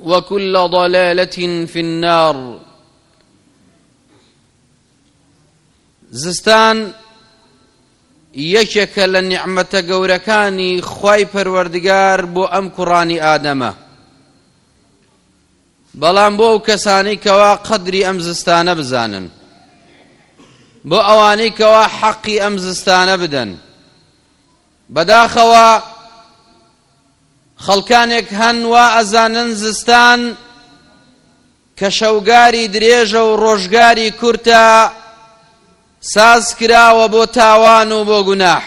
وكل ضلالة في النار زستان یەکێکە لە نیعممەتە گەورەکانی خی پەروەردگار بۆ ئەم کوڕانی ئادەمە بەڵام بۆ ئەو کەسانی کەوا قەدری ئەم زستانە بزانن بۆ ئەوانەی کەوا حەقی ئەم زستانە بدەن بەداخەوە خەڵکانێک هەن وا ئەزانن زستان کە شەوگاری درێژە و ڕۆژگاری کورتە ساز کراوە بۆ تاوان و بۆ گوناح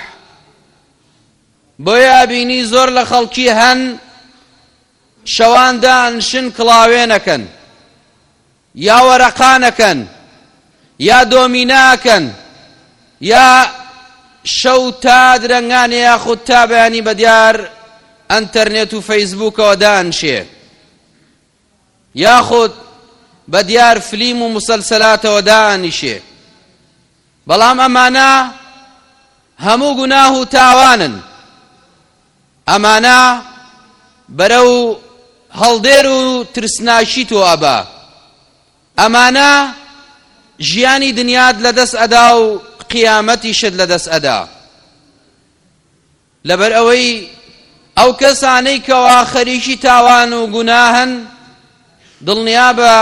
بۆیە ئەبینی زۆر لە خەڵکی هەن شەوان دانشن کڵاوێنەکەن یا وەرەقانەکەن یا دۆمیناکەن یا شەو تا درەنگانێ یاخود تا بەیانی بەدیار ئەنتەرنێت و فەیسبووکەوە دانشێ یاخود بەدیار فلیم و مسەلسەلاتەوە دانیشێ بەڵام ئەمانە هەموو گوناه و تاوانن ئەمانە بەرەو هەڵدێر و ترسناکی تۆ ئەبا ئەمانە ژیانی دنیات لەدەست ئەدا و قیامەتیشت لەدەست ئەدا لەبەر ئەوەی ئەو کەسانەی کەوا خەریکی تاوان و گوناهن دڵنیابە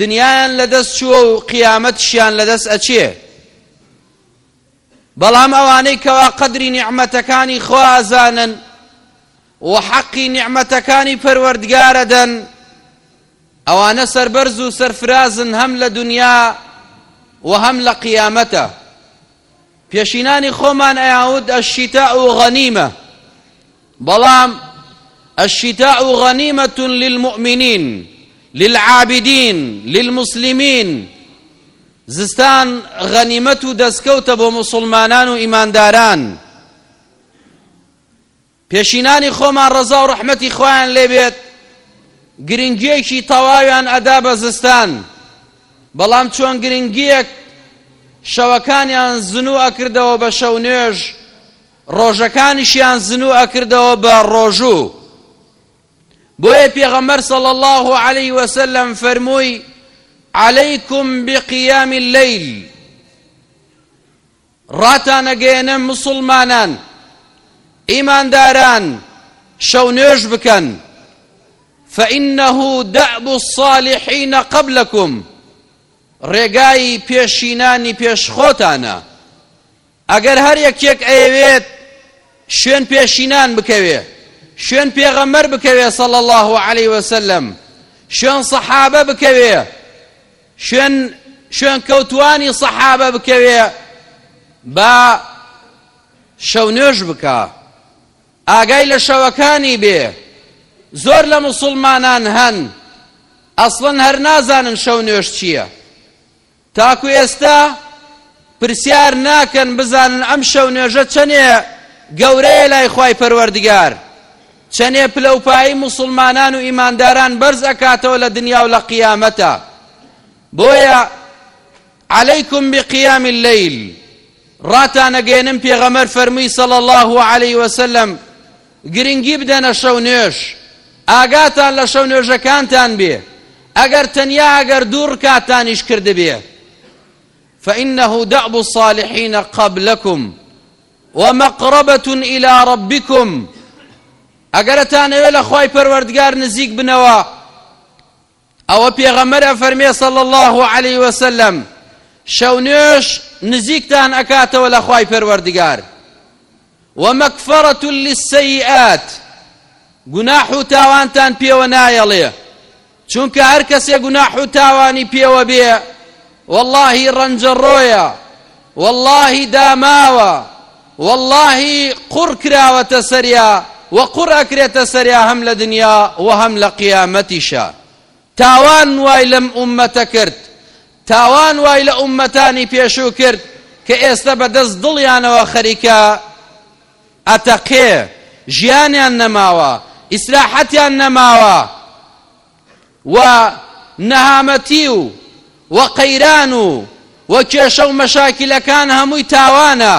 دنیایان لەدەست چووە و قیامەتشیان لەدەست ئەچێ بەڵام ئەوانەی کەوا قەدری نیعمەتەکانی خوا ئەزانن و حەقی نیعمەتەکانی پەروەردگارە دەن ئەوانە سەربەرز و سەرفرازن هەم لە دنیا و هەم لە قیامەتە پێشینانی خۆمان ئەیاود ئەشیتا و غەنیمە بەڵام الشتاء غنيمة للمؤمنين للعابدين للمسلمين زستان غەنیمەت و دەستکەوتە بۆ موسوڵمانان و ئیمانداران. پێشینانی خۆمان ڕەزا و ڕەحمەتی خوایان لێ بێت گرنگیەکی تەواویان ئەدا بە زستان بەڵام چۆن گرنگیەک شەوەکانیان زنو ئەکردەوە بە شەو نوێژ ڕۆژەکانیشیان زنو ئەکردەوە بە ڕۆژوو بۆیە پێغەمبەر صلی اللە علیە وسلم فەرمووی علیکم بقیام اللیل ڕاتانەگەێنم مسلمانان ئیمانداران شەو نوێژ بکەن فإنه دأب الصالحين قبلكم ڕێگای پێشینانی پێش خۆتانە ئەگەر هەر یەکێک ئەیەوێت شوێن پێشینان بکەوێ شوێن پێغەمبەر بکەوێ صلی الله علیه وسلم شوێن صحابە بکەوێ شوێن شوێن کەوتوانی صحابە بکەوێ با شەو نوێژ بکە ئاگای لە شەوەکانی بێ زۆر لە مسلمانان هەن ئەسڵەن هەر نازانن شەو نوێژ چییە تاکو ئێستا پرسیار ناکەن بزانن ئەم شەو نوێژە چەنێ گەورەیە لای خوای پەروەردگار چەنێ پلەوپایی موسڵمانان و ئیمانداران بەرز ئەکاتەوە لە دنیا و لە قیامەتە بۆیە عەلەیکم بقیام اللەیل ڕاتانەگەێنم پێغەمەر فەرمووی صلی الله علیه وسلم گرنگی بدەنە شەو نوێژ ئاگاتان لە شەو نوێژەکانتان بێ ئەگەر تەنیا ئەگەر دوو ڕکاتانیش کردبێ فإنه دأب الصالحین قبلكم ومقربة إلى ربكم ئەگەرتانەوێ لە خوای پەروەردگار نزیک بنەوە ئەوە پێغەمبەر ئەفەرمێ صلی اللە علیە وسلم شەو نوێژ نزیکتان ئەکاتەوە لە خوای پەروەردگار ومەکفەرەت للسیئات گوناح و تاوانتان پێوە نایەڵێ چونکە هەر کەسێ گوناح و تاوانی پێوە بێ وەڵاهی ڕەنجەڕۆیە وەڵاهی داماوە وەڵاهی قوڕ کراوەتە سەریا و قوڕ ئەکرێتە سەریا هەم لە دنیا و هەم لە قیامەتیشا تاوان وای لەم ئوممەتە کرد تاوان وای لە ئوممەتانی پێشوو کرد کە ئێستە بە دەست دڵیانەوە خەریکە ئەتەقێ ژیانیان نەماوە ئیسراحەتیان نەماوە و نەهامەتی و و قەیران و و کێشە و مەشاکیلەکان هەمووی تاوانە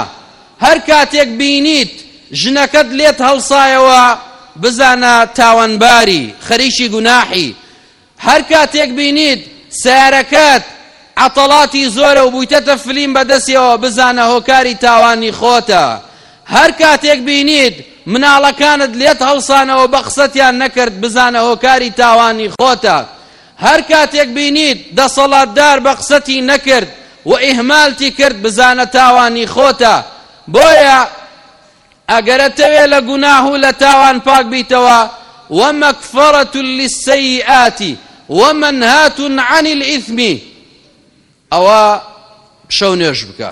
هەر کاتێک بینیت ژنەکەت لێت هەڵسایەوە بزانە تاوانباری خەریکی گوناحی هەر کاتێک بینیت سەیارەکەت عەتەڵاتی زۆرە و بوویتەتە فلیم بە دەستیەوە بزانە هۆکاری تاوانی خۆتە هەر کاتێک بینیت مناڵەکانت لێت هەڵسانەوە بە قسەتیان نەکرد بزانە هۆکاری تاوانی خۆتە هەر کاتێک بینیت دەسەڵاتدار بە قسەتی نەکرد و ئیهمالتی کرد بزانە تاوانی خۆتە بۆیە ئەگەرە تەوێ لە گوناه و لە تاوان پاک بیتەوە ومەکفەرەت للسەیئاتی ومنهات عن الإثم ئەوە شەو نوێژ بکە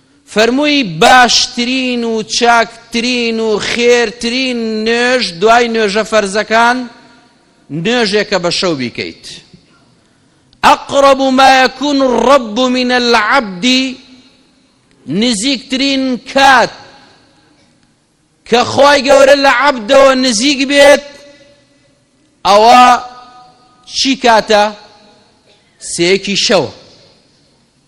فەرمووی، باشترین و چاکترین و خێرترین نوێژ دوای نوێژە فەرزەکان نوێژێکە بە شەو بیکەیت، اقرب ما یکون الرب من العبد، نزیکترین کات کە خوای گەورە لە عەبدەوە نزیک بێت ئەوە چی کاتە؟ سێکی شەوە.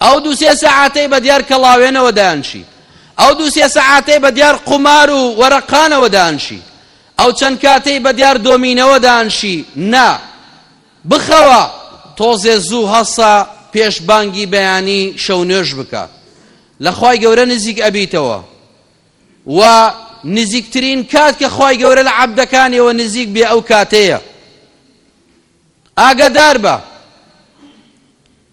ئەو دوو سێ سەعاتەی بە دیار کەڵاوێنەوە دەیانشیت، ئەو دوو سێ سەعاتەی بە دیار قومار و وەرەقانەوە دەیانشی، ئەو چەند کاتەی بە دیار دۆمینەوە دەیانشی، نا، بخەوە، تۆزێ زوو هەسە، پێش بانگی بەیانی شەو نوێژ بکە، لە خوای گەورە نزیک ئەبیتەوە و نزیکترین کات کە خوای گەورە لە عەبدەکانیەوە نزیک بێ ئەو کاتەیە، ئاگاداربە.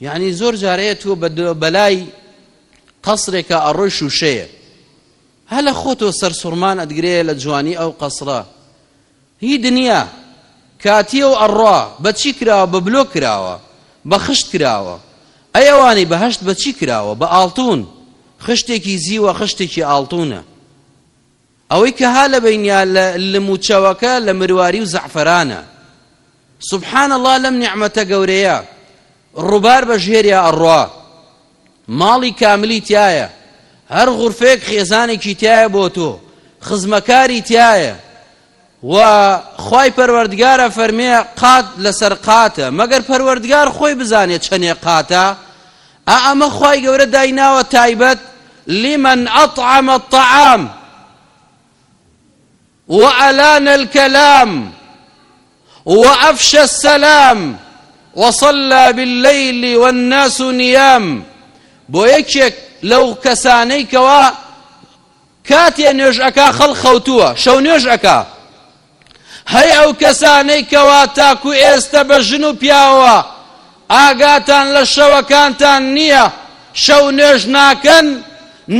یانی زۆر جار ئێ تۆ بەلای قەسرێکە ئەڕۆی شووشەیە هەلە خۆتۆ سەرسوڕمان ئەدگرەیە لە جوانی ئەو قەسرە هی دنیا کاتیە و ئەڕا بەچی کراوە بە بلۆ کراوە بە خشت کراوە ئەیەوانی بەهشت بەچی کراوە بە ئاڵتون خشتێکی زیوە خشتێکی ئاڵتونە ئەوەی کە ها لە بەینیا لە لم و چەوەکە لە مرواری و زەعفەرانە سبحان اللە لەم نیعمەتە گەورەیە ڕوبار بە ژێریا ئەڕوا ماڵی کاملی تایە هەر غورفەیەک خێزانێکی تایە بۆ تۆ خزمەکاری تایە وە خوای پەروەردگار ئەفەرمێ، قات لەسەر قاتە، مەگەر پەروەردگار خۆی بزانێ چەنێ قاتە، ئا ئەمە خوای گەورە دایناوە تایبەت لمن اطعم الطعام والان الکلام وافشی السلام وصلی باللیل والناس نیام بۆ یەکێک لەو کەسانەی کەوا کاتێ نوێژ ئەکا خەڵک خەوتووە شەو نوێژ ئەکا هەی ئەو کەسانەی کەوا تاکو ئێستە بە ژن و پیاوەوە ئاگاتان لە شەوەکانتان نییە شەو نوێژ ناکەن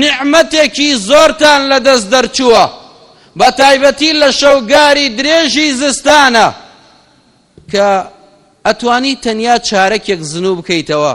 نیعمەتێکی زۆرتان لە دەست دەرچووە بە تایبەتی لە شەوگاری درێژی زستانە کە ئەتوانی تەنیا چارەکێک زنوو بکەیتەوە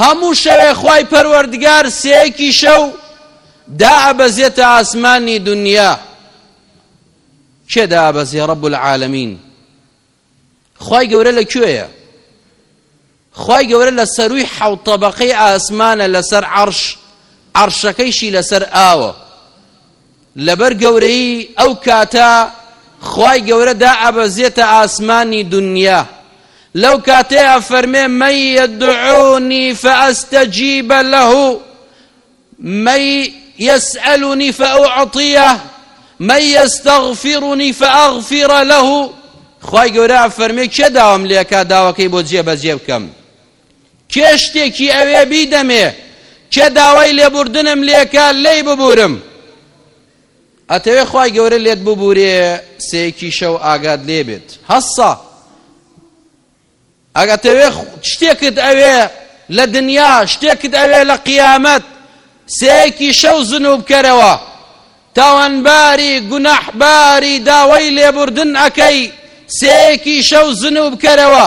هەموو شەوێ خوای پەروەردگار سێیەکی شەو دائەبەزێتە ئاسمانی دونیا کێ دائەبەزێ رب العالمین خوای گەورە لە کوێیە خوای گەورە لە سەروی حەوت طبقەی ئاسمانە لەسەر عەرش عەرشەکەیشی لەسەر ئاوە لەبەر گەورەیی ئەو کاتە خوای گەورە دائەبەزێتە ئاسمانی دونیا لەو کاتەی ئەفەرمێ من یدعونی فاستجیب له من یسألنی فاعطیه من یستغفرنی فاغفر له خوای گەورە ئەفەرمێ کێ داوام لێکا داوەکەی بۆ جێبەجێ بکەم کێ شتێکی ئەوێ بیدەمێ، کێ داوای لێبوردنم لێکا لێی ببورم. ئەتەوێ خوای گەورە لێت ببورێ سێکی شەو ئاگات لێبێت. هەسسە. ئەگەتەوێ شتێکت ئەوێ لە دنیا، شتێکت ئەوێ لە قیامەت، سێکی شەو زنوبکەرەوە، تاوانباری، گوناحباری داوای لێبوردن ئەکەی، سێکی شەو زنوبکەرەوە.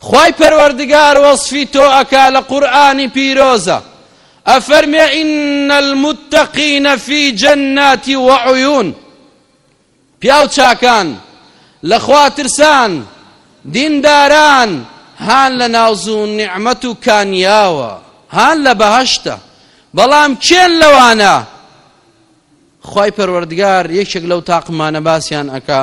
خوای پەروەردگار وەسفی تۆ ئەکا لە قورئانی پیرۆزە ئەفەرمێ ان المتقین فی جنات و عیون پیاو چاکان لە خوا ترسان دینداران هان لە ناز و نیعمەت و کانیاوە هان لە بەهەشتە بەڵام کێن لەوانە خوای پەروەردگار یەکێک لەو تاقمانە باسیان ئەکا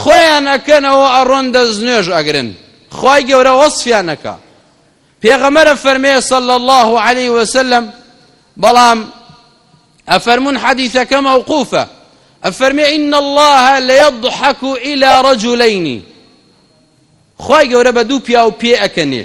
خۆیان ئەکەنەوە ئەڕۆن دەست نوێژ ئەگرن خوای گەورە وەسفیان ئەکا پێغەمبەر ئەفەرمێ صلی اللە علیە وسلم بەڵام ئەفەرمون حەدیثەکە مەوقوفە ئەفەرمێ ان الله لەیضحک الى رجلین خوای گەورە بە دوو پیاو پێ ئەکەنێ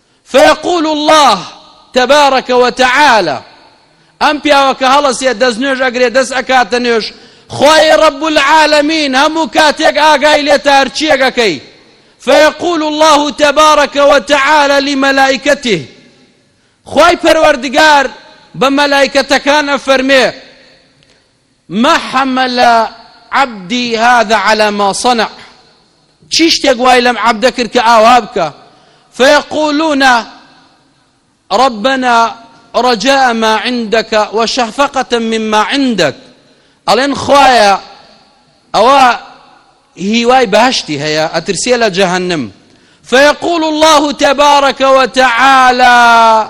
فیقول اللە تبارک و تعالی، ئەم پیاوە کە هەڵەسێت دەست نوێژ ئەگرێت دەست ئەکاتە نوێژ، خوای رب العالمین هەموو کاتێک ئاگای لێتە هەرچییەک ئەکەی، فیقول اللە تبارک و تعالی لملائکته، خوای پەروەردگار بە مەلایکەتەکان ئەفەرمێ، ما حمل عبدي هذا على ما صنع چشتك وايلم عبدك كآوابك فيقولون ربنا رجاء ما عندك وشفقة مما عندك ألين خوايا أو هیوای باشتی هەیە ئەترسێ لە جەهنم فيقول الله تبارك وتعالى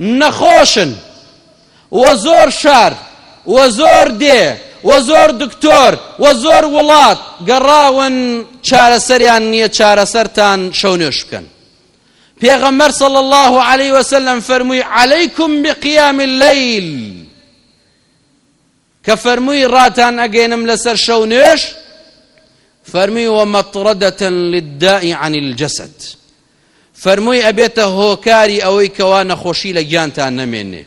نەخۆشن و زۆر شار و زۆر دێ و زۆر دکتۆر و زۆر وڵات گەڕاون چارەسەریان نیە چارەسەرتان شەو نوێژ بکەن پێغەمبەر صلی الله علیه وسلم فەرمووی علیکم بقیام اللیل کە فەرمووی ڕاتان ئەگەێنم لەسەر شەو نوێژ فەرمووی ومەطرەدە للداء عن الجسد فەرمووی ئەبێتە هۆکاری ئەوەی کەوا نەخۆشی لە گیانتان نەمێنێ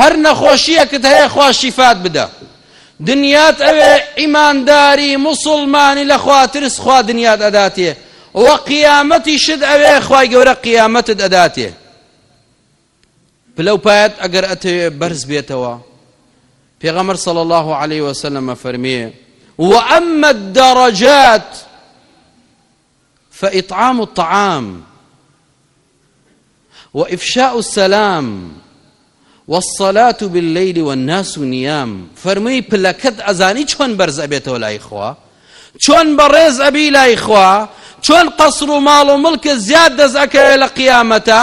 هەر نەخۆشیەکت هەیە خوا شیفات بدە دنیات ئەوێ ئیمانداری مسلمانی لە خواترس خوا دنیات ئەداتێ وە قیامەتی شت ئەوێ خوای گەورە قیامەتت ئەداتێ پلەو پایەت ئەگەر ئەتەوێ بەرز بێتەوە پێغەمبەر صلی الله علیه وسلم ئەفەرمێ وأما الدرجات فإطعام الطعام وإفشاء السلام والصلاة بالليل والناس نيام فرمي پلەکەت ئەزانی چۆن بەرز ئەبێتەوە لای خوا چۆن بەڕێز ئەبی لای خوا چۆن قەسر و ماڵ و مڵکە زیاد دەست ئەکەوێت لە قیامەتە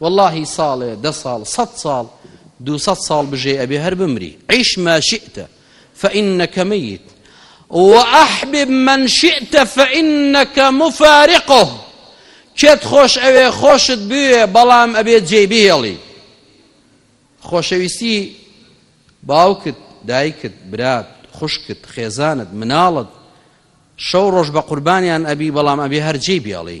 وەڵاهی ساڵێ دە ساڵ سەد ساڵ دوو سەد ساڵ بژێ ئەبێ هەر بمری عیش ما شئت فإنك ميت وأحبب من شئت فإنك مفارقه کێت خۆش ئەوێ خۆشت بوێ بەڵام ئەبێ جێی بهێڵی خۆشەویستی باوکت دایکت برات خوشکت خێزانت مناڵت شەو ڕۆژ بە قوربانیان ئەبی بەڵام ئەبێ هەرجێی بێڵی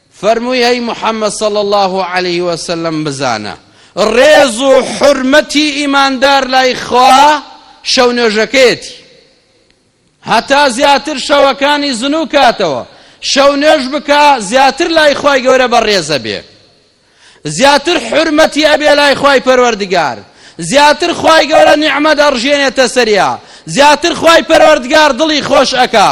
فەرمووی ئەی محمد صلی اللە علیە وسلم بزانە ڕێز و حورمەتی ئیماندار لای خوا شەو نوێژەکەیەتی هەتا زیاتر شەوەکانی زنو کاتەوە شەو نوێژ بکە زیاتر لای خوای گەورە بە ڕێزە بێ زیاتر حرمەتی ئەبێ لای خوای پەروەردگار زیاتر خوای گەورە نیعمەت ئەڕژێنێتە سەریا زیاتر خوای پەروەردگار دڵی خۆش ئەکا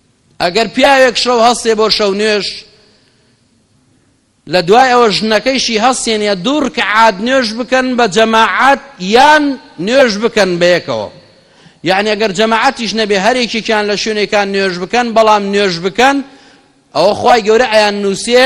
ئەگەر پیاوێک شەو هەستێ بۆ شەو نوێژ لە دوای ئەوە ژنەکەیشی هەستێنە دوو ڕکعات نوێژ بکەن بە جەماعەت یان نوێژ بکەن بە یەکەوە یعنی ئەگەر جەماعەتیش نەبێ هەرێکێکیان لە شوێنێکان نوێژ بکەن بەڵام نوێژ بکەن ئەوە خی گەورە ئەیان نووسێ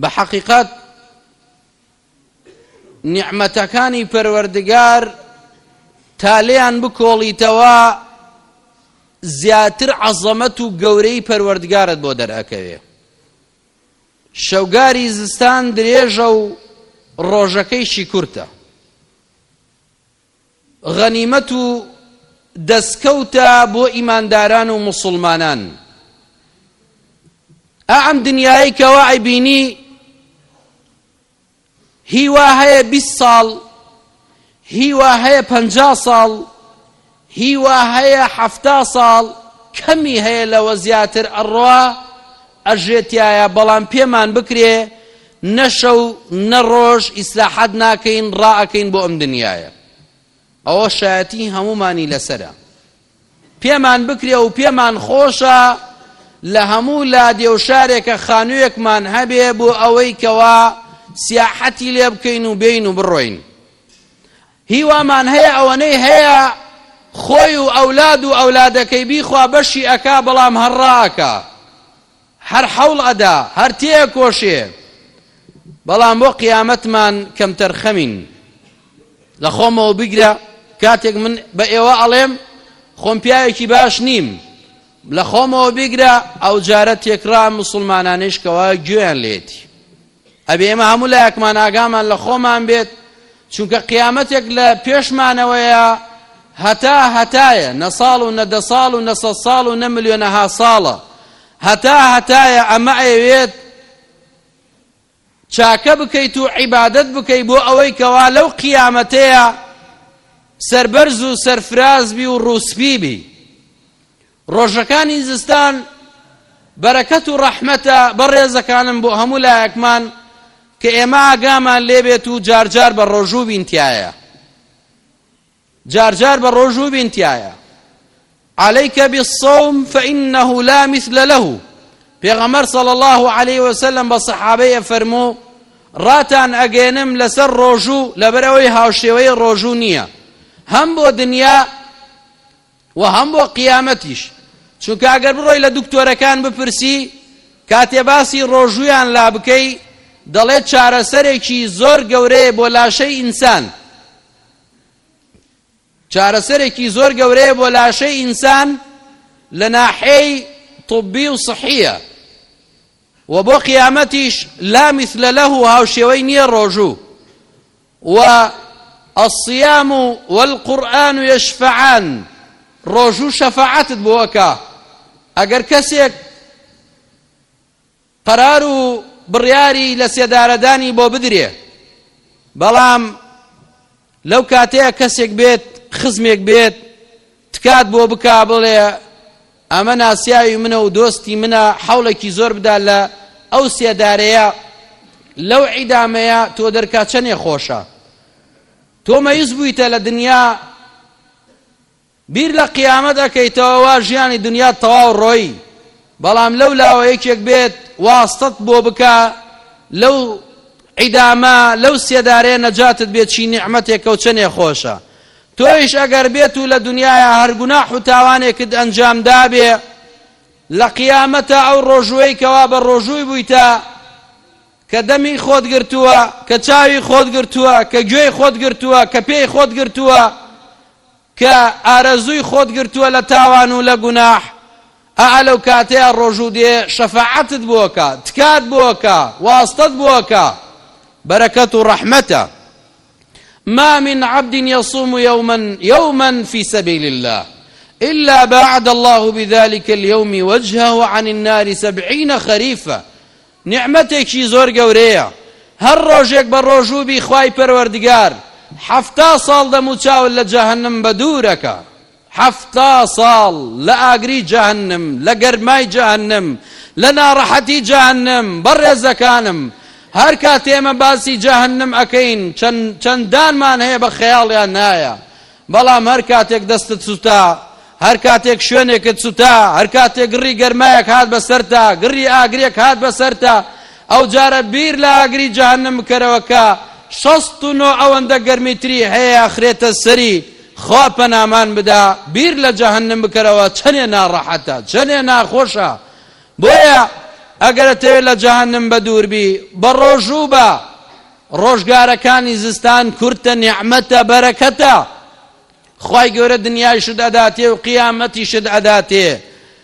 بە حەقیقەت نیعمەتەکانی پەروەردگار تا لێیان بکۆڵیتەوە زیاتر عەزەمەت و گەورەی پەروەردگارت بۆ دەرئەکەوێ شەوگاری زستان درێژە و ڕۆژەکەیشی کورتە غەنیمەت و دەستکەوتە بۆ ئیمانداران و موسڵمانان ئا ئەم دنیای کەوا ئەیبینی هیوا هەیە بیست ساڵ هیوا هەیە پەنجا ساڵ هیوا هەیە حەفتا ساڵ کەمی هەیە لەوە زیاتر ئەڕوا ئەژێ تیایا بەڵام پێمان بکرێ نە شەو نە ڕۆژ ئیسراحەت ناکەین ڕا ئەکەین بۆ ئەم دنیایە ئەوە شایەتی هەموومانی لەسەرە پێمان بکرێ و پێمان خۆشە لە هەموو لادێ و شارێکە خانوویەکمان هەبێ بۆ ئەوەی کەوا سیاحەتی لێ بکەین و بێین و بڕۆین هیوامان هەیە ئەوەنەی هەیە خۆی و ئەولاد و ئەولادەکەی بیخوا بەشی ئەکا بەڵام هەر ڕائەکا هەر حەوڵ ئەدا هەر تێئەکۆشێ بەڵام بۆ قیامەتمان کەمتەرخەمین لەخۆمەوە بگرە کاتێک من بە ئێوە ئەڵێم خۆم پیاوێکی باش نیم لە خۆمەوە بگرە ئەو جارە تێکرا مسلمانانش کەوا گوێیان لێتی ئەبێ ئێمە هەموو لایەکمان ئاگامان لە خۆمان بێت چونکە قیامەتێک لە پێشمانەوەیە هەتا هەتایە نە ساڵ و نە دە ساڵ و نە سەد ساڵ و نە ملیۆنەها ساڵە هەتا هەتایە ئەمە ئەوێت چاکە بکەیت و عیبادت بکەیت بۆ ئەوەی کەوا لەو قیامەتەیە سەربەرز و سەرفراز بی و ڕوسپی بی ڕۆژەکانی زستان بەرەکەت و ڕەحمەتە بەڕێزەکانم بۆ هەموو لایەکمان کە ئێمە ئاگامان لێبێت و جارجار بە ڕۆژوو بینتایە جارجار بە ڕۆژوو بینتایە عليك بالصوم فإنه لا مثل له پێغەمەر صلى الله عليه وسلم بە صحابەیە فەرموو ڕاتان ئەگەێنم لەسەر ڕۆژوو لەبەرەوەی هاوشێوەی ڕۆژوو نییە هەم بۆ دنیا وە هەم بۆ قیامەتیش چونکە ئەگەر بڕۆی لە دکتۆرەکان بپرسی کاتێ باسی ڕۆژوویان لا بکەی دەڵێت چارەسەرێکی زۆر گەورەیە بۆ لاشەی ئینسان چارەسەرێکی زۆر گەورەیە بۆ لاشەی ئینسان لە ناحەی طبی و صحیە و بۆ قیامەتیش لا مثل له هاوشێوەی نییە ڕۆژوو و الصیام والقرآن یشفعان ڕۆژوو شەفاعەتت بۆ ئەکا ئەگەر کەسێک قەرار و بڕیاری لە سێدارەدانی بۆ بدرێ بەڵام لەو کاتەیە کەسێک بێت خزمێک بێت تکات بۆ بکە بڵێ ئەمە ناسیاوی منە و دۆستی منە حەوڵێکی زۆر بدا لە ئەو سێدارەیە لەو عیدامەیە تۆ دەرکا چەنێ خۆشە تۆ مەیز بوویتە لە دنیا بیر لە قیامەت ئەەکەیتەوە وا ژیانی دنیا تەواو ڕۆی بەڵام لەو لاوە یەکێک بێت واستت بۆ بکە لەو عیدامە لەو سێدارەیە نەجاتت بێت چی نیعممەتێکە و چەنێ خۆشە تۆیش ئەگەر بێت و لە دونیایا هەر گوناح و تاوانێکت ئەنجام دابێ لە قیامەتا ئەو ڕۆژوەی کەوا بە ڕۆژووی بوویتە کە دەمی خۆت گرتووە کە چاوی خۆت گرتووە کە گوێی خۆت گرتووە کە پێی خۆت گرتووە کە ئارەزووی خۆت گرتووە لە تاوان و لە گوناح ئا لەو کاتەیە ڕۆژوو دێ شەفاعەتت بۆکە تکات بۆکە واستەت بۆکە بەرەکەت و ڕەحمەتە ما من عبد یصوم یوما یوما فی سبیل اللە الا باعد اللە بذلک الیوم وجهه عن النار سبعین خریفە نیعمەتێکی زۆر گەورەیە هەر ڕۆژێک بە ڕۆژوو بی خوای پەروەردگار حەفتا ساڵ دەموچاوت لە جەهەنم بەدوورەکا حەفتا ساڵ لە ئاگری جەهەنم، لە گەرمای جەهەنم، لە ناڕەحەتی جەهەنم، بەڕێزەکانم هەر کات ئێمە باسی جەهەنم ئەکەین چەند چەندانمان هەیە بە خەیاڵیان نایە بەڵام هەر کاتێک دەستت سوتا هەر کاتێک شوێنێکت سوتا هەر کاتێک گڕی گەرمایەک هات بەسەرتا گڕی ئاگرێک هات بەسەرتا ئەو جارە بیر لە ئاگری جەهەنم بکەرەوە کە شەست و نۆ ئەوەندە گەرمیتری هەیە خرێتە سەری خوا پەنامان بدا بیر لە جەهەنم بکەرەوە چەنێ ناڕەحەتە چەنێ ناخۆشە بۆیە ئەگەر ئەتەوێ لە جەهەنم بە دوور بی بە ڕۆژوو بە ڕۆژگارەکانی زستان کورتە نیعمەتە بەرەکەتە خوای گەورە دنیایشت ئەداتێ و قیامەتیشت ئەداتێ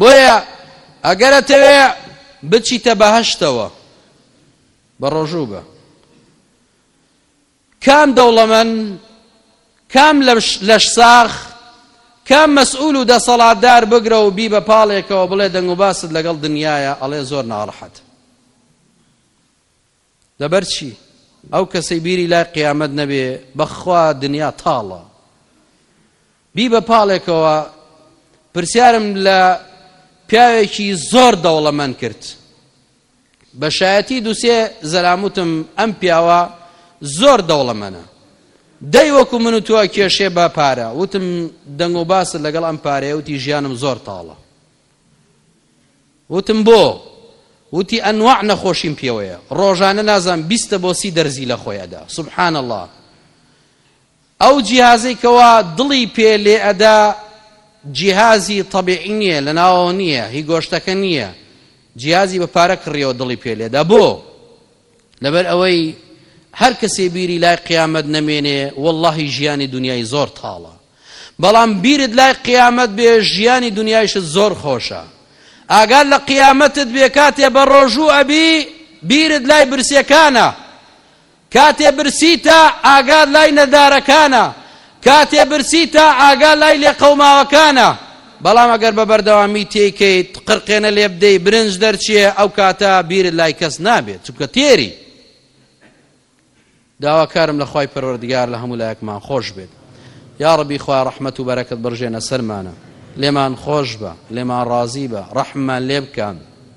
بۆیە ئەگەر ئەتەوێ بچیتە بەهەشتەوە بەڕۆژوو بە. کام دەوڵەمەن، کام لەش ساغ، کام مەسئول و دەسەڵاتدار بگرە و بی بە پاڵێکەوە بڵێ دەنگ و باست لەگەڵ دنیایە ئەڵێ زۆر ناڕەحەتم. لەبەر چی؟ ئەو کەسەی بیری لای قیامەت نەبێ بەخوا دنیا تاڵە بی بە پاڵێکەوە پرسیارم لە پیاوێکی زۆر دەوڵەمەند کرد بە شایەتی دووسێ زەراموتم ئەم پیاوە زۆر دەوڵەمەنە دەی وەکو من و تۆ کێشێ بە پارە وتم دەنگ و باست لەگەڵ ئەم پارەیە وتی ژیانم زۆر تاڵە وتم بۆ؟ وتی ئەنواع نەخۆشیم پێوەیە ڕۆژانە نازانم بیستە بۆ سی دەرزی لە خۆی ئەدا سبحان اللە ئەو جیهازەی کەوا دڵی پێ لێ ئەدا جیهازی طبیعی نییە لە ناوەوە نییە هی گۆشتەکە نییە جیهازی بە پارە کڕیەوە دڵی پێ لێدا بۆ؟ لەبەر ئەوەی هەر کەسێ بیری لای قیامەت نەمێنێ وەڵاهی ژیانی دنیای زۆر تاڵە بەڵام بیرت لای قیامەت بێ ژیانی دنیایشت زۆر خۆشە ئاگات لە قیامەتت بێ کاتێ بە ڕۆژوو ئەبی بیرت لای برسیەکانە کاتێ برسیتە ئاگات لای نەدارەکانە کاتێ برسی تا ئاگا لای لێقەوماوەکانە، بەڵام ئەگەر بە بەردەوامی تێی کەیت، قرقێنە لێ بدەی، برنج دەرچێ، ئەو کاتە بیرت لای کەس نابێ، چونکە تێری. داواکارم لە خوای پەروەردگار لە هەموو لایەکمان خۆش بێت. یاڕەبی خوا ڕەحمەت و بەرەکەت بڕژێنە سەرمانا. لێمان خۆش بە، لێمان ڕازی بە، ڕەحممان لێ بکە.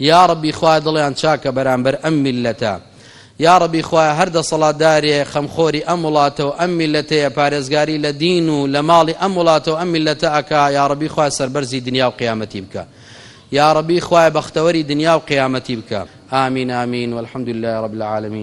یاڕەبی خوایە دڵیان چاکە بەرامبەر ئەم میللەتە یاڕەبی خوایە هەر دەسەڵاتدارێ خەمخۆری ئەم وڵاتەو ئەم میللەتەیە پارێزگاری لە دین و لە ماڵی ئەم وڵاتەو ئەم میللەتە ئەکا یاڕەبی خوایە سەربەرزی دنیاو قیامەتی بکە یاڕەبی خوایە بەختەوەری دنیاو قیامەتی بکە ئامین ئامین والحمدللە رب العالمین.